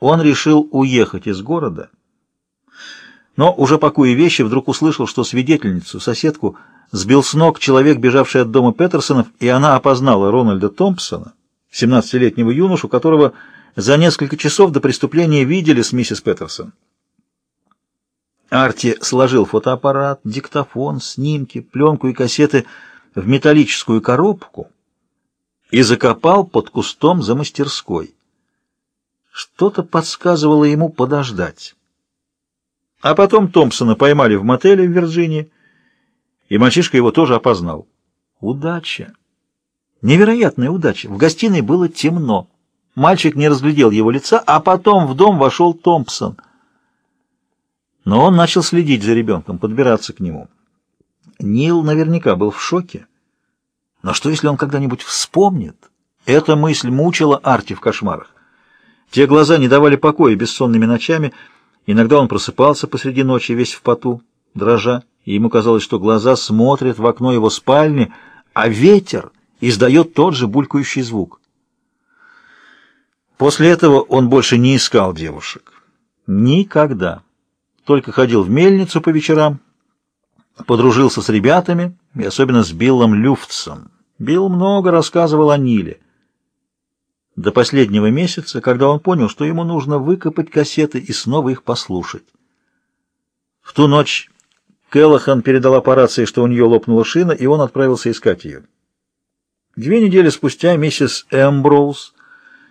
Он решил уехать из города, но, уже пакуя вещи, вдруг услышал, что свидетельницу, соседку, сбил с ног человек, бежавший от дома Петерсонов, и она опознала Рональда Томпсона, 17-летнего юношу, которого за несколько часов до преступления видели с миссис Петерсон. Арти сложил фотоаппарат, диктофон, снимки, пленку и кассеты в металлическую коробку и закопал под кустом за мастерской. Что-то подсказывало ему подождать. А потом Томпсона поймали в мотеле в Вирджинии, и мальчишка его тоже опознал. Удача! Невероятная удача! В гостиной было темно. Мальчик не разглядел его лица, а потом в дом вошел Томпсон. Но он начал следить за ребенком, подбираться к нему. Нил наверняка был в шоке. Но что, если он когда-нибудь вспомнит? Эта мысль мучила Арти в кошмарах. Те глаза не давали покоя бессонными ночами. Иногда он просыпался посреди ночи, весь в поту, дрожа, и ему казалось, что глаза смотрят в окно его спальни, а ветер издает тот же булькающий звук. После этого он больше не искал девушек. Никогда. Только ходил в мельницу по вечерам, подружился с ребятами, и особенно с Биллом Люфтсом. Билл много рассказывал о Ниле. До последнего месяца, когда он понял, что ему нужно выкопать кассеты и снова их послушать. В ту ночь Келлахан передала по рации, что у нее лопнула шина, и он отправился искать ее. Две недели спустя миссис Эмброуз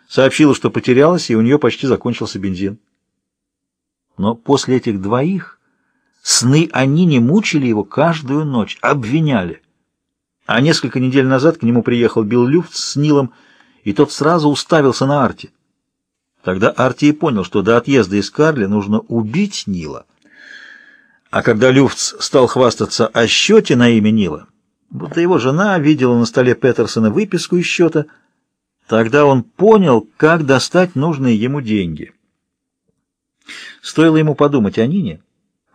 сообщила, что потерялась, и у нее почти закончился бензин. Но после этих двоих Сны они не мучили его каждую ночь, обвиняли. А несколько недель назад к нему приехал Билл Люфт с Нилом, и тот сразу уставился на Арти. Тогда Арти и понял, что до отъезда из Карли нужно убить Нила. А когда Люфтс стал хвастаться о счете на имя Нила, будто его жена видела на столе Петерсона выписку из счета, тогда он понял, как достать нужные ему деньги. Стоило ему подумать о Нине,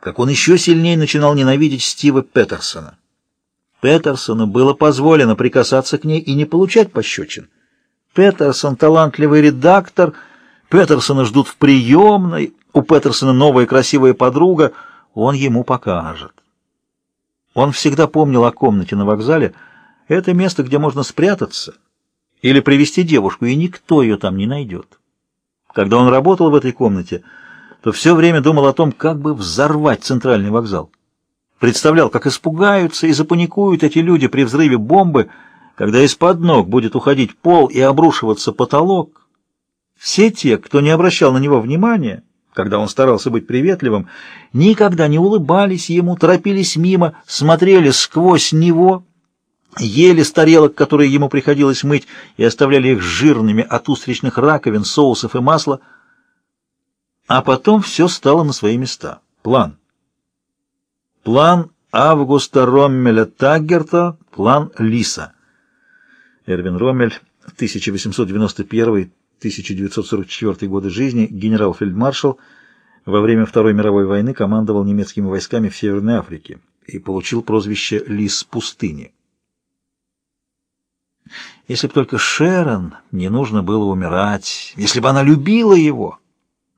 как он еще сильнее начинал ненавидеть Стива Петерсона. Петерсону было позволено прикасаться к ней и не получать пощечин. Петерсон — талантливый редактор, Петерсона ждут в приемной, у Петерсона новая красивая подруга, он ему покажет. Он всегда помнил о комнате на вокзале. Это место, где можно спрятаться или привести девушку, и никто ее там не найдет. Когда он работал в этой комнате — то все время думал о том, как бы взорвать центральный вокзал. Представлял, как испугаются и запаникуют эти люди при взрыве бомбы, когда из-под ног будет уходить пол и обрушиваться потолок. Все те, кто не обращал на него внимания, когда он старался быть приветливым, никогда не улыбались ему, торопились мимо, смотрели сквозь него, ели с тарелок, которые ему приходилось мыть, и оставляли их жирными от устричных раковин, соусов и масла — а потом все стало на свои места. План. План Августа Роммеля Таггерта, план Лиса. Эрвин Роммель, 1891-1944 годы жизни, генерал-фельдмаршал, во время Второй мировой войны командовал немецкими войсками в Северной Африке и получил прозвище «Лис пустыни». Если бы только Шерон не нужно было умирать, если бы она любила его...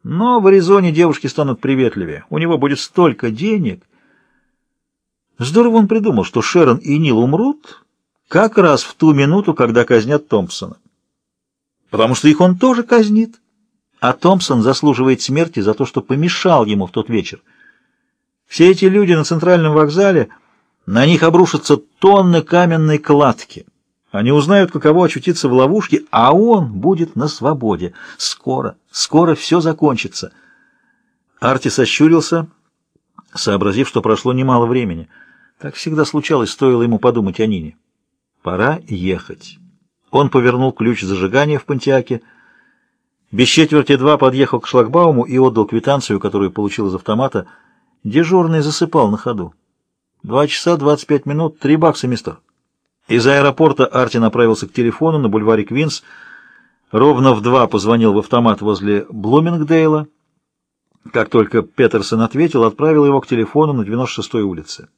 Но в Аризоне девушки станут приветливее. У него будет столько денег. Здорово он придумал, что Шерон и Нил умрут как раз в ту минуту, когда казнят Томпсона. Потому что их он тоже казнит. А Томпсон заслуживает смерти за то, что помешал ему в тот вечер. Все эти люди на центральном вокзале, на них обрушатся тонны каменной кладки. Они узнают, каково очутиться в ловушке, а он будет на свободе. Скоро, скоро все закончится. Арти сощурился, сообразив, что прошло немало времени. Так всегда случалось, стоило ему подумать о Нине. Пора ехать. Он повернул ключ зажигания в Пантиаке. Без четверти два подъехал к шлагбауму и отдал квитанцию, которую получил из автомата. Дежурный засыпал на ходу. «Два часа двадцать пять минут, три бакса, мистер». Из аэропорта Арти направился к телефону на бульваре Квинс. Ровно в два позвонил в автомат возле Блумингдейла. Как только Петерсон ответил, отправил его к телефону на 96-й улице.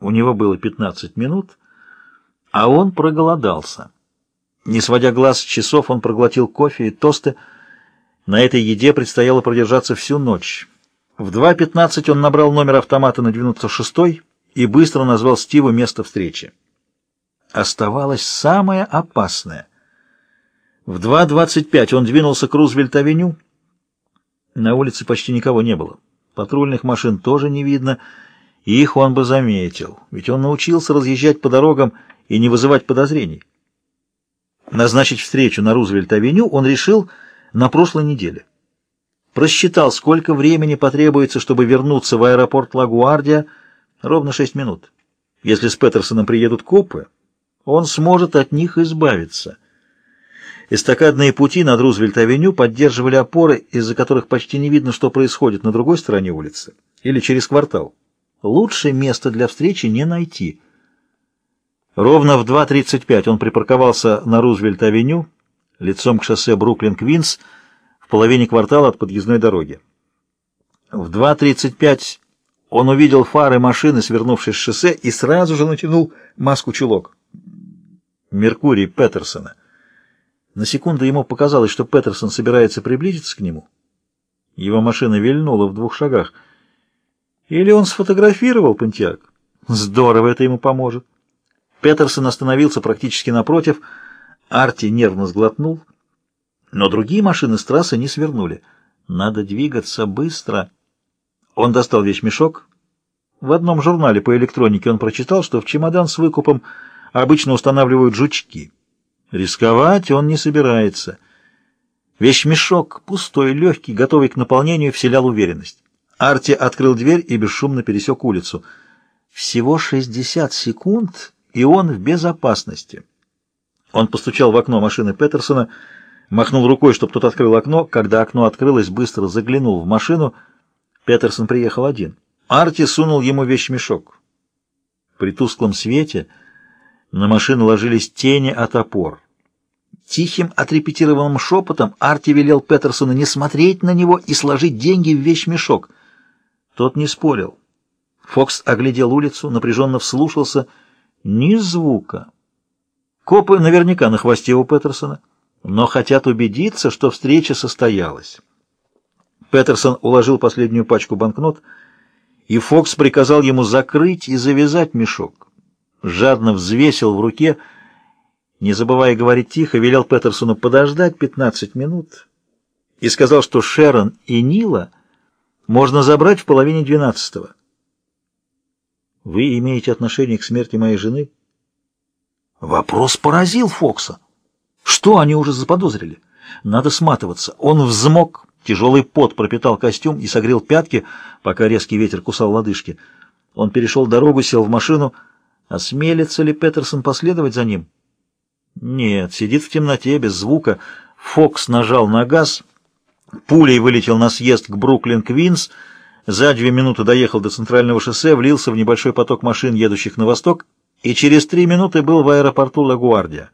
У него было 15 минут, а он проголодался. Не сводя глаз с часов, он проглотил кофе и тосты. На этой еде предстояло продержаться всю ночь. В 2.15 он набрал номер автомата на 96-й и быстро назвал Стиву место встречи. Оставалось самое опасное. В 2.25 он двинулся к Рузвельт-авеню. На улице почти никого не было. Патрульных машин тоже не видно, и их он бы заметил, ведь он научился разъезжать по дорогам и не вызывать подозрений. Назначить встречу на Рузвельт-авеню он решил на прошлой неделе. Просчитал, сколько времени потребуется, чтобы вернуться в аэропорт Лагуардия, ровно шесть минут. Если с Петерсоном приедут копы, он сможет от них избавиться. Эстакадные пути над Рузвельт-авеню поддерживали опоры, из-за которых почти не видно, что происходит на другой стороне улицы или через квартал. Лучшее место для встречи не найти. Ровно в 2.35 он припарковался на Рузвельт-авеню, лицом к шоссе Бруклин-Квинс, в половине квартала от подъездной дороги. В 2.35 он увидел фары машины, свернувшей с шоссе, и сразу же натянул маску-чулок. Меркурий Петерсона. На секунду ему показалось, что Петерсон собирается приблизиться к нему. Его машина вильнула в двух шагах. Или он сфотографировал Пантиак? Здорово это ему поможет. Петерсон остановился практически напротив. Арти нервно сглотнул. Но другие машины с трассы не свернули. Надо двигаться быстро. Он достал вещмешок. В одном журнале по электронике он прочитал, что в чемодан с выкупом обычно устанавливают жучки. Рисковать он не собирается. Вещмешок, пустой, легкий, готовый к наполнению, вселял уверенность. Арти открыл дверь и бесшумно пересек улицу. Всего 60 секунд, и он в безопасности. Он постучал в окно машины Петерсона, махнул рукой, чтобы тот открыл окно. Когда окно открылось, быстро заглянул в машину. Петерсон приехал один. Арти сунул ему вещмешок. При тусклом свете... На машину ложились тени от опор. Тихим, отрепетированным шепотом Арти велел Петерсону не смотреть на него и сложить деньги в вещмешок. Тот не спорил. Фокс оглядел улицу, напряженно вслушался. Ни звука. Копы наверняка на хвосте у Петерсона, но хотят убедиться, что встреча состоялась. Петерсон уложил последнюю пачку банкнот, и Фокс приказал ему закрыть и завязать мешок жадно взвесил в руке, не забывая говорить тихо, велел Петерсону подождать 15 минут и сказал, что Шерон и Нила можно забрать в половине двенадцатого. «Вы имеете отношение к смерти моей жены?» Вопрос поразил Фокса. Что они уже заподозрили? Надо сматываться. Он взмок, тяжелый пот пропитал костюм и согрел пятки, пока резкий ветер кусал лодыжки. Он перешел дорогу, сел в машину — Осмелится ли Петерсон последовать за ним? Нет, сидит в темноте, без звука. Фокс нажал на газ. Пулей вылетел на съезд к Бруклин-Квинс. За две минуты доехал до центрального шоссе, влился в небольшой поток машин, едущих на восток, и через три минуты был в аэропорту Лагуардия.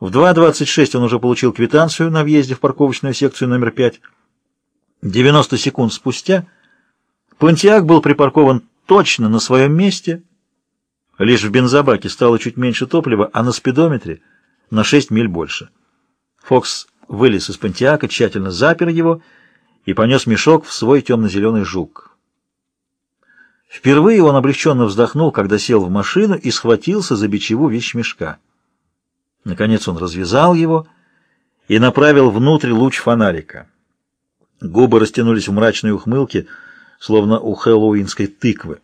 В 2.26 он уже получил квитанцию на въезде в парковочную секцию номер 5. 90 секунд спустя Пантиак был припаркован точно на своем месте — Лишь в бензобаке стало чуть меньше топлива, а на спидометре на 6 миль больше. Фокс вылез из Пантиака, тщательно запер его и понес мешок в свой темно-зеленый жук. Впервые он облегченно вздохнул, когда сел в машину и схватился за бичеву вещмешка. Наконец он развязал его и направил внутрь луч фонарика. Губы растянулись в мрачной ухмылке, словно у хэллоуинской тыквы.